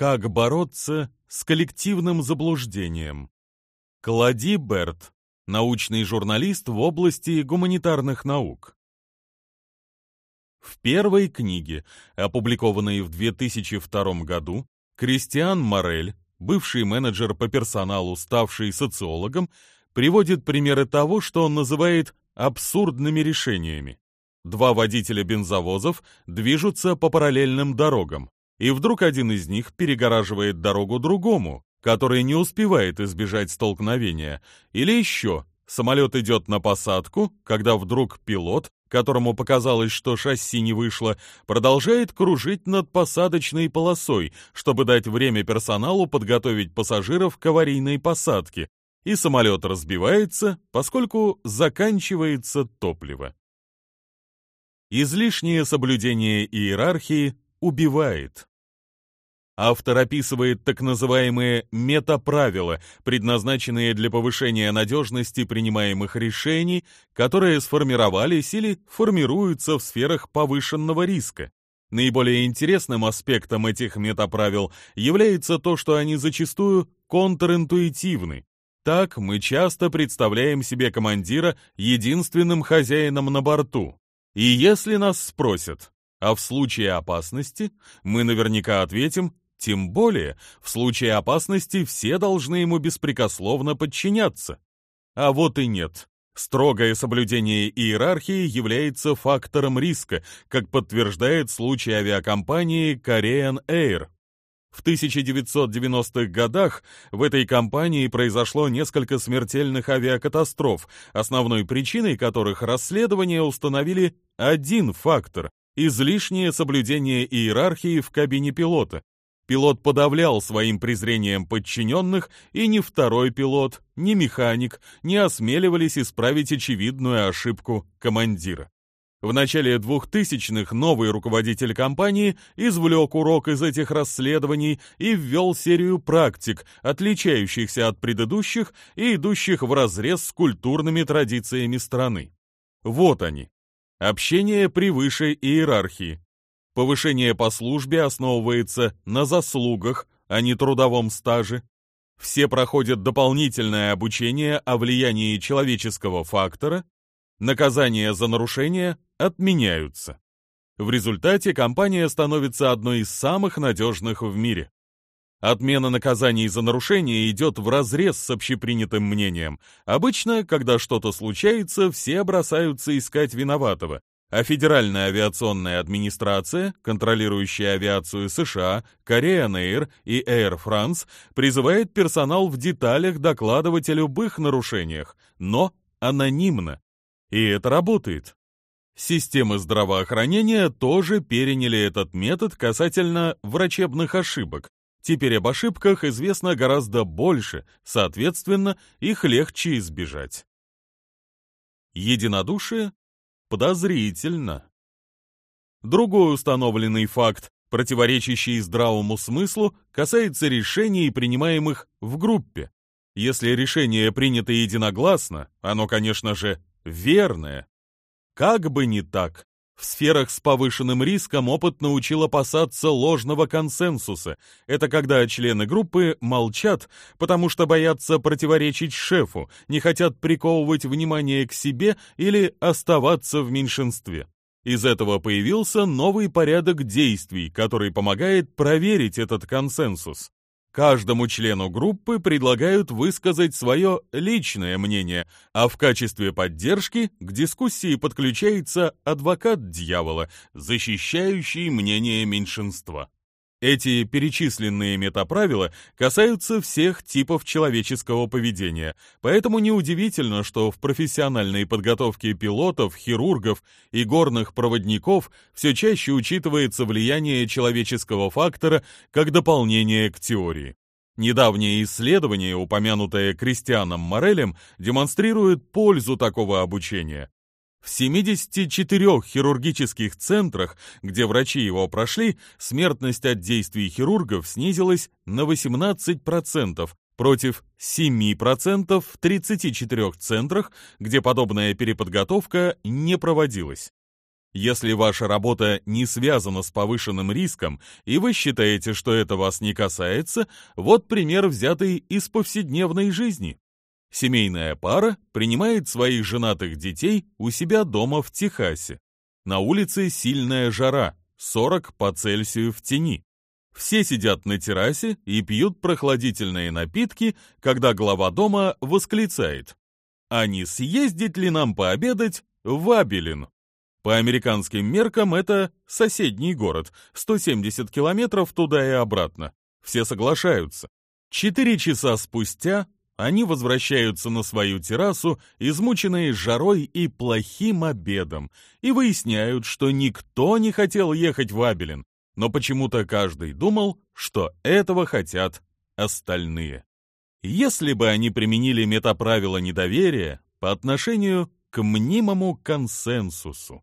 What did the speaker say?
Как бороться с коллективным заблуждением? Клади Берт, научный журналист в области гуманитарных наук. В первой книге, опубликованной в 2002 году, Кристиан Морель, бывший менеджер по персоналу, ставший социологом, приводит примеры того, что он называет абсурдными решениями. Два водителя бензовозов движутся по параллельным дорогам, и вдруг один из них перегораживает дорогу другому, который не успевает избежать столкновения, или еще, самолет идет на посадку, когда вдруг пилот, которому показалось, что шасси не вышло, продолжает кружить над посадочной полосой, чтобы дать время персоналу подготовить пассажиров к аварийной посадке, и самолет разбивается, поскольку заканчивается топливо. Излишнее соблюдение иерархии убивает. Автор описывает так называемые метаправила, предназначенные для повышения надежности принимаемых решений, которые сформировались или формируются в сферах повышенного риска. Наиболее интересным аспектом этих метаправил является то, что они зачастую контринтуитивны, так мы часто представляем себе командира единственным хозяином на борту. И если нас спросят, а в случае опасности, мы наверняка ответим, тем более в случае опасности все должны ему беспрекословно подчиняться. А вот и нет. Строгое соблюдение иерархии является фактором риска, как подтверждает случай авиакомпании Korean Air, в 1990-х годах в этой компании произошло несколько смертельных авиакатастроф, основной причиной которых расследования установили один фактор – излишнее соблюдение иерархии в кабине пилота. Пилот подавлял своим презрением подчиненных, и ни второй пилот, ни механик не осмеливались исправить очевидную ошибку командира. В начале 2000-х новый руководитель компании извлек урок из этих расследований и ввел серию практик, отличающихся от предыдущих и идущих вразрез с культурными традициями страны. Вот они. Общение превыше иерархии. Повышение по службе основывается на заслугах, а не трудовом стаже. Все проходят дополнительное обучение о влиянии человеческого фактора, наказания за нарушения отменяются. В результате компания становится одной из самых надежных в мире. Отмена наказаний за нарушения идет вразрез с общепринятым мнением. Обычно, когда что-то случается, все бросаются искать виноватого, а Федеральная авиационная администрация, контролирующая авиацию США, Korean Air и Air France, призывает персонал в деталях докладывать о любых нарушениях, но анонимно. И это работает. Системы здравоохранения тоже переняли этот метод касательно врачебных ошибок. Теперь об ошибках известно гораздо больше, соответственно, их легче избежать. Единодушие подозрительно. Другой установленный факт, противоречащий здравому смыслу, касается решений, принимаемых в группе. Если решение принято единогласно, оно, конечно же, верное. Как бы не так. В сферах с повышенным риском опыт научил опасаться ложного консенсуса. Это когда члены группы молчат, потому что боятся противоречить шефу, не хотят приковывать внимание к себе или оставаться в меньшинстве. Из этого появился новый порядок действий, который помогает проверить этот консенсус. Каждому члену группы предлагают высказать свое личное мнение, а в качестве поддержки к дискуссии подключается адвокат дьявола, защищающий мнение меньшинства. Эти перечисленные метаправила касаются всех типов человеческого поведения, поэтому неудивительно, что в профессиональной подготовке пилотов, хирургов и горных проводников все чаще учитывается влияние человеческого фактора как дополнение к теории. Недавнее исследование, упомянутое Кристианом Морелем, демонстрирует пользу такого обучения. В 74 хирургических центрах, где врачи его прошли, смертность от действий хирургов снизилась на 18% против 7% в 34 центрах, где подобная переподготовка не проводилась. Если ваша работа не связана с повышенным риском, и вы считаете, что это вас не касается, вот пример, взятый из повседневной жизни. Семейная пара принимает своих женатых детей у себя дома в Техасе. На улице сильная жара, 40 по Цельсию в тени. Все сидят на террасе и пьют прохладительные напитки, когда глава дома восклицает. «А не съездить ли нам пообедать в Абелин?» По американским меркам это соседний город, 170 километров туда и обратно. Все соглашаются. Четыре часа спустя они возвращаются на свою террасу, измученные жарой и плохим обедом, и выясняют, что никто не хотел ехать в Абелин, но почему-то каждый думал, что этого хотят остальные. Если бы они применили метаправило недоверия по отношению к мнимому консенсусу.